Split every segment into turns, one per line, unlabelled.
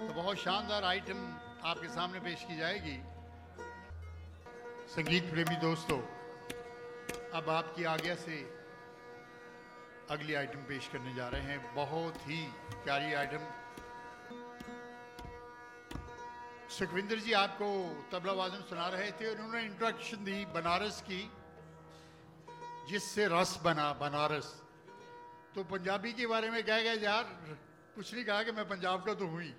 तो बहुत शानदार आइटम आपके सामने पेश की जाएगी। संगीत प्रेमी दोस्तों, अब आपकी आज्ञा से अगली आइटम पेश करने जा रहे हैं। बहुत ही प्यारी आइटम सुखविंदर जी, आपको तबला वादन सुना रहे थे, उन्होंने इंट्रोडक्शन दी बनारस की, जिससे रस बना बनारस। तो पंजाबी के बारे में कह गए, यार, कुछ नहीं कहा कि मैं पंजाब का तो हुई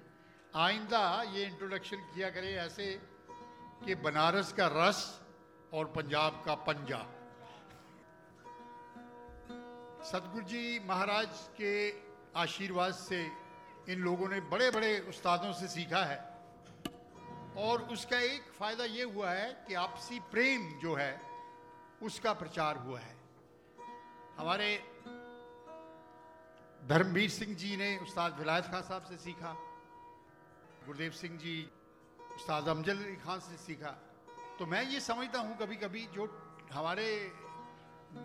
आइंदा ये इंट्रोडक्शन किया करें ऐसे कि बनारस का रस और पंजाब का पंजा। सतगुरु जी महाराज के आशीर्वाद से इन लोगों ने बड़े बड़े उस्तादों से सीखा है। और उसका एक फ़ायदा ये हुआ है कि आपसी प्रेम जो है, उसका प्रचार हुआ है। हमारे धर्मवीर सिंह जी ने उस्ताद विलायत खान साहब से सीखा। गुरदेव सिंह जी, उस्ताद अमजल अली खान से सीखा। तो मैं ये समझता हूँ कभी कभी जो हमारे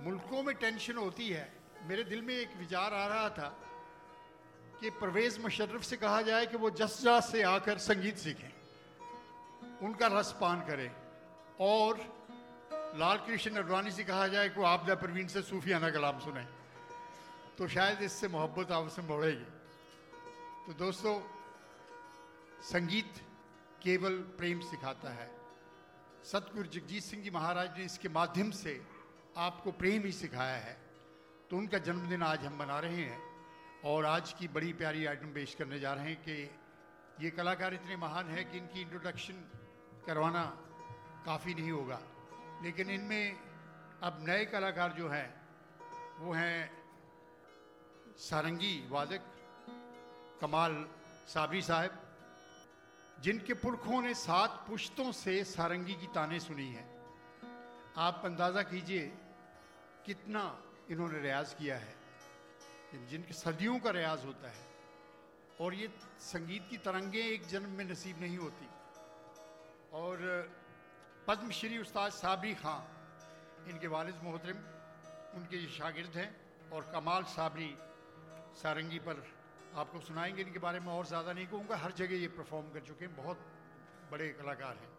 मुल्कों में टेंशन होती है, मेरे दिल में एक विचार आ रहा था कि परवेज मुशर्रफ से कहा जाए कि वो जसजा से आकर संगीत सीखें, उनका रस पान करें। और लाल कृष्ण अडवाणी से कहा जाए कि आपदा परवीन से सूफियाना कलाम सुने। तो शायद इससे मोहब्बत आपसे बढ़ेगी। तो दोस्तों संगीत केवल प्रेम सिखाता है। सतगुरु जगजीत सिंह जी महाराज ने इसके माध्यम से आपको प्रेम ही सिखाया है। तो उनका जन्मदिन आज हम मना रहे हैं और आज की बड़ी प्यारी आइटम पेश करने जा रहे हैं कि ये कलाकार इतने महान हैं कि इनकी इंट्रोडक्शन करवाना काफ़ी नहीं होगा। लेकिन इनमें अब नए कलाकार जो हैं, वो हैं सारंगी वादक, कमाल साबरी साहब जिनके पुरखों ने सात पुश्तों से सारंगी की ताने सुनी हैं। आप अंदाज़ा कीजिए कितना इन्होंने रियाज किया है। जिनके सदियों का रियाज होता है। और ये संगीत की तरंगें एक जन्म में नसीब नहीं होती। और पद्मश्री उस्ताद साबरी खां, इनके वालिद मोहतरम, उनके ये शागिर्द हैं और कमाल साबरी सारंगी पर आपको सुनाएँगे इनके बारे में और ज़्यादा नहीं कहूँगा। हर जगह ये परफॉर्म कर चुके हैं बहुत बड़े कलाकार हैं।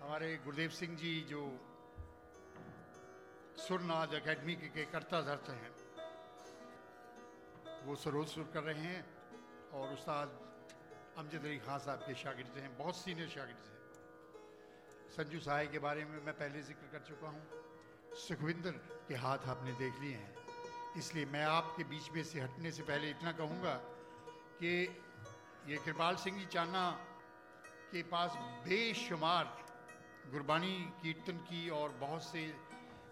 हमारे गुरुदेव सिंह जी जो सुरनाद अकेडमी के, के करता धरते हैं वो सरोज सुर कर रहे हैं और उस्ताद अमजद अली खान साहब के शागिर्द हैं बहुत सीनियर शागिर्द हैं। संजू साहे के बारे में मैं पहले ज़िक्र कर चुका हूँ। सुखविंदर के हाथ आपने देख लिए हैं। इसलिए मैं आपके बीच में से हटने से पहले इतना कहूँगा कि ये कृपाल सिंह जी चाना के पास बेशुमार गुरबानी कीर्तन की और बहुत से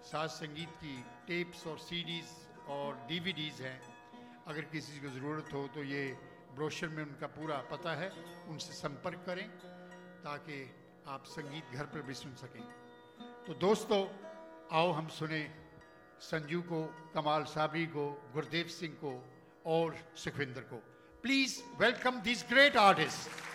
साज संगीत की टेप्स और सीडीज़ और डीवीडीज़ हैं। अगर किसी को ज़रूरत हो तो ये ब्रोशर में उनका पूरा पता है, उनसे संपर्क करें ताकि आप संगीत घर पर भी सुन सकें। तो दोस्तों, आओ हम सुने संजू को, कमाल साबरी को, गुरदेव सिंह को और सुखविंदर को। Please welcome this great artist